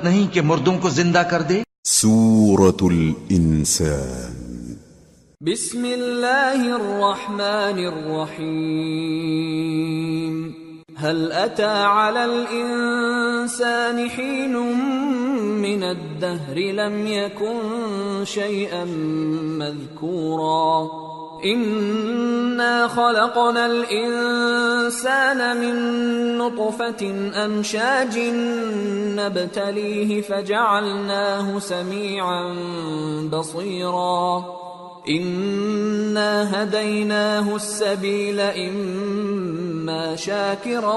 قدرت نہیں کہ مردوں کو زندہ کر دے؟ سورة الإنسان بسم الله الرحمن الرحيم هل أتى على الإنسان حين من الدهر لم يكن شيئا مذكورا إنا خلقنا الإنسان من نطفة أمشاج نبتليه فجعلناه سميعا بصيرا إنا هديناه السبيل إما شاكرا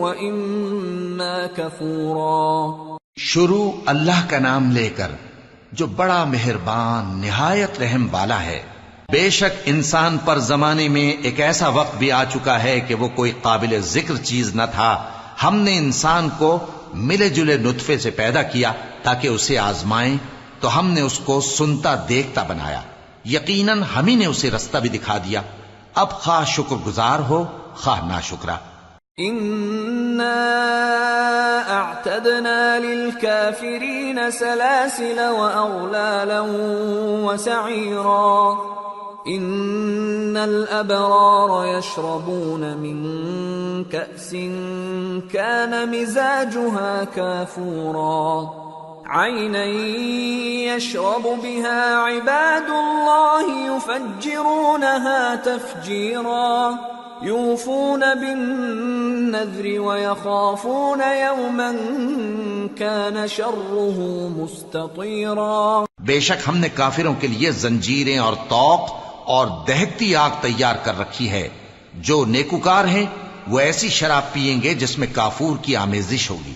وإما كفورا شروع اللہ کا نام لے کر جو بڑا مہربان، نہایت رحم والا ہے بے شک انسان پر زمانے میں ایک ایسا وقت بھی آ چکا ہے کہ وہ کوئی قابل ذکر چیز نہ تھا۔ ہم نے انسان کو ملے جلے نطفے سے پیدا کیا تاکہ اسے آزمائیں، تو ہم نے اس کو سنتا دیکھتا بنایا۔ یقیناً ہم ہی نے اسے رستہ بھی دکھا دیا۔ اب خواہ شکر گزار ہو، خواہ نہ شکرا إنا للكافرين سلاسل وأغلالا وسعيرا۔ إن الأبرار يشربون من كأس كان مزاجها كافورا عينا يشرب بها عباد الله يفجرونها تفجيرا يوفون بالنذر ويخافون يوما كان شره مستطيرا بے شک ہم نے کافروں کے لیے زنجیریں اور توق اور دہتی آگ تیار کر رکھی ہے۔ جو نیکوکار ہیں، وہ ایسی شراب پیئیں گے جس میں کافور کی آمیزش ہوگی۔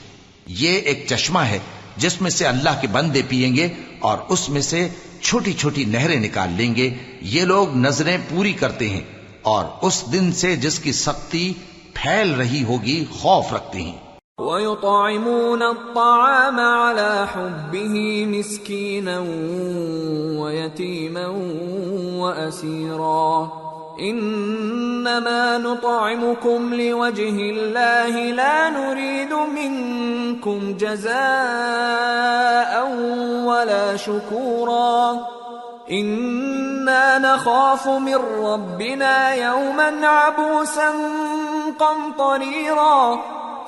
یہ ایک چشمہ ہے جس میں سے اللہ کے بندے پیئیں گے اور اس میں سے چھوٹی چھوٹی نہریں نکال لیں گے۔ یہ لوگ نظریں پوری کرتے ہیں اور اس دن سے جس کی سختی پھیل رہی ہوگی، خوف رکھتے ہیں۔ ويطعمون الطعام على حبه مسكينا ويتيما واسيرا انما نطعمكم لوجه الله لا نريد منكم جزاء ولا شكورا انا نخاف من ربنا يوما عبوسا قمطريرا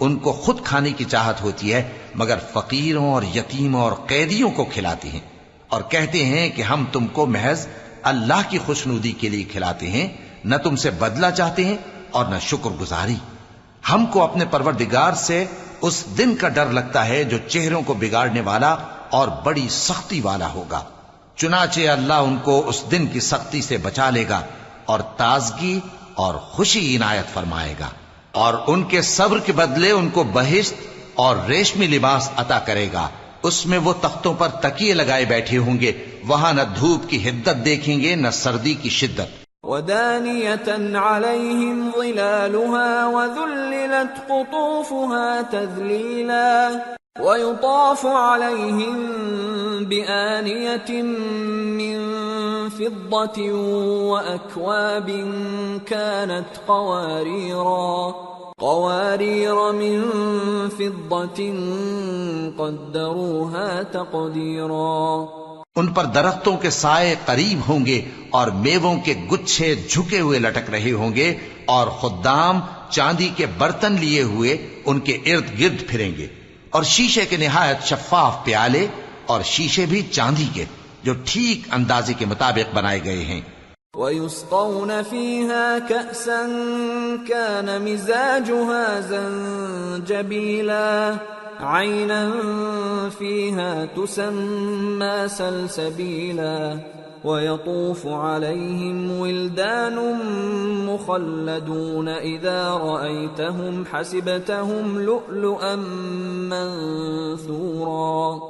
ان کو خود کھانے کی چاہت ہوتی ہے، مگر فقیروں اور یتیموں اور قیدیوں کو کھلاتے ہیں۔ اور کہتے ہیں کہ ہم تم کو محض اللہ کی خوشنودی کے لیے کھلاتے ہیں، نہ تم سے بدلہ چاہتے ہیں اور نہ شکر گزاری۔ ہم کو اپنے پروردگار سے اس دن کا ڈر لگتا ہے جو چہروں کو بگاڑنے والا اور بڑی سختی والا ہوگا۔ چنانچہ اللہ ان کو اس دن کی سختی سے بچا لے گا اور تازگی اور خوشی عنایت فرمائے گا۔ اور ان کے صبر کے بدلے ان کو بہشت اور ریشمی لباس عطا کرے گا۔ اس میں وہ تختوں پر تکیے لگائے بیٹھے ہوں گے۔ وہاں نہ دھوپ کی حدت دیکھیں گے، نہ سردی کی شدت۔ ودانية عليهم ظلالها وذللت قطوفها تذليلا ويطاف عليهم بآنية من فضة وأكواب كانت قواريرا. قوارير من فضة قدروها تقديرا. ان پر درختوں کے سائے قریب ہوں گے اور میووں کے گچھے جھکے ہوئے لٹک رہے ہوں گے اور خدام چاندی کے برتن لیے ہوئے ان کے ارد گرد پھریں گے اور شیشے کے نہایت شفاف پیالے اور شیشے بھی چاندی کے۔ جو ٹھیک اندازے کے مطابق بنائے گئے ہیں۔ ويسقون فيها كأسا كان مزاجها زنجبيلا عينا فيها تسمى سلسبيلا ويطوف عليهم ولدان مخلدون إذا رأيتهم حسبتهم لؤلؤا منثورا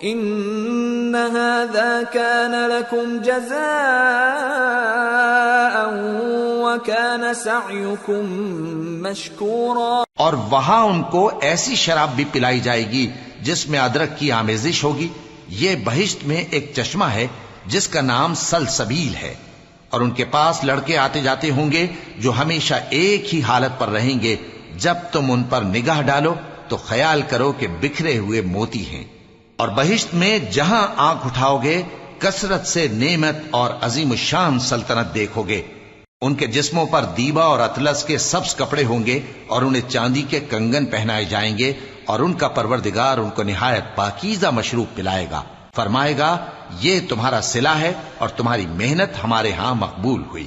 ان هذا كان لكم جزاء وكان سعيكم مشكورا۔ اور وہاں ان کو ایسی شراب بھی پلائی جائے گی جس میں ادرک کی آمیزش ہوگی۔ یہ بہشت میں ایک چشمہ ہے جس کا نام سلسبیل ہے۔ اور ان کے پاس لڑکے آتے جاتے ہوں گے جو ہمیشہ ایک ہی حالت پر رہیں گے۔ جب تم ان پر نگاہ ڈالو تو خیال کرو کہ بکھرے ہوئے موتی ہیں۔ اور بہشت میں جہاں آنکھ اٹھاؤ گے، کثرت سے نعمت اور عظیم الشان سلطنت دیکھو گے ان کے جسموں پر دیبا اور اطلس کے سبز کپڑے ہوں گے اور انہیں چاندی کے کنگن پہنائے جائیں گے اور ان کا پروردگار ان کو نہایت پاکیزہ مشروب پلائے گا۔ فرمائے گا، یہ تمہارا صلح ہے اور تمہاری محنت ہمارے ہاں مقبول ہوئی۔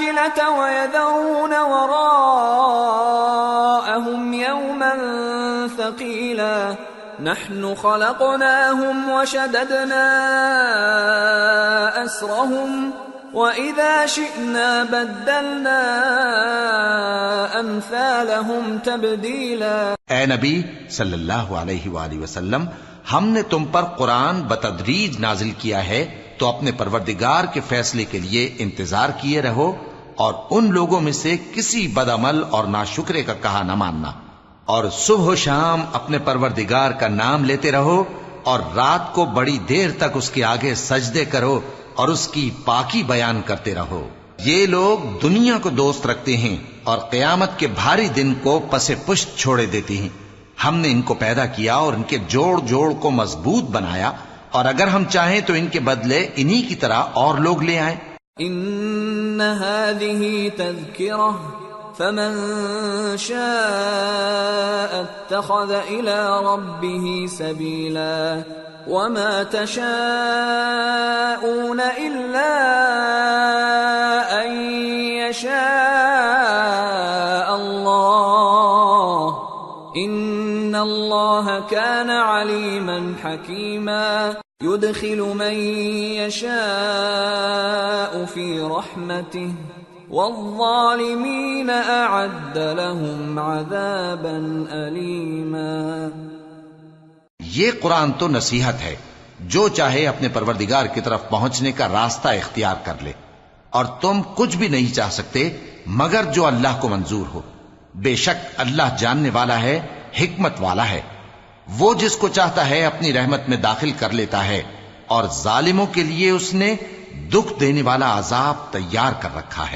العاجلة ويذرون وراءهم يوما ثقيلا نحن خلقناهم وشددنا أسرهم وإذا شئنا بدلنا أمثالهم تبديلا اے نبی صلی اللہ علیہ وآلہ وسلم، ہم نے تم پر قرآن بتدریج نازل کیا ہے تو اپنے پروردگار کے فیصلے کے لیے انتظار کیے رہو اور ان لوگوں میں سے کسی بدعمل اور ناشکرے کا کہا نہ ماننا اور صبح و شام اپنے پروردگار کا نام لیتے رہو اور رات کو بڑی دیر تک اس کے آگے سجدے کرو اور اس کی پاکی بیان کرتے رہو۔ یہ لوگ دنیا کو دوست رکھتے ہیں اور قیامت کے بھاری دن کو پس پشت چھوڑے دیتے ہیں۔ ہم نے ان کو پیدا کیا اور ان کے جوڑ جوڑ کو مضبوط بنایا اور اگر ہم چاہیں تو ان کے بدلے انہی کی طرح اور لوگ لے آئیں۔ ان هذه تذكرة فمن شاء اتخذ الى ربه سبيلا وما تشاءون الا ان يشاء الله ان الله كان عليما حكيما يدخل من يشاء في رحمته والظالمين اعد لهم عذابا اليما یہ قرآن تو نصیحت ہے، جو چاہے اپنے پروردگار کی طرف پہنچنے کا راستہ اختیار کر لے۔ اور تم کچھ بھی نہیں چاہ سکتے، مگر جو اللہ کو منظور ہو۔ بے شک اللہ جاننے والا ہے، حکمت والا ہے۔ وہ جس کو چاہتا ہے اپنی رحمت میں داخل کر لیتا ہے، اور ظالموں کے لیے اس نے دکھ دینے والا عذاب تیار کر رکھا ہے۔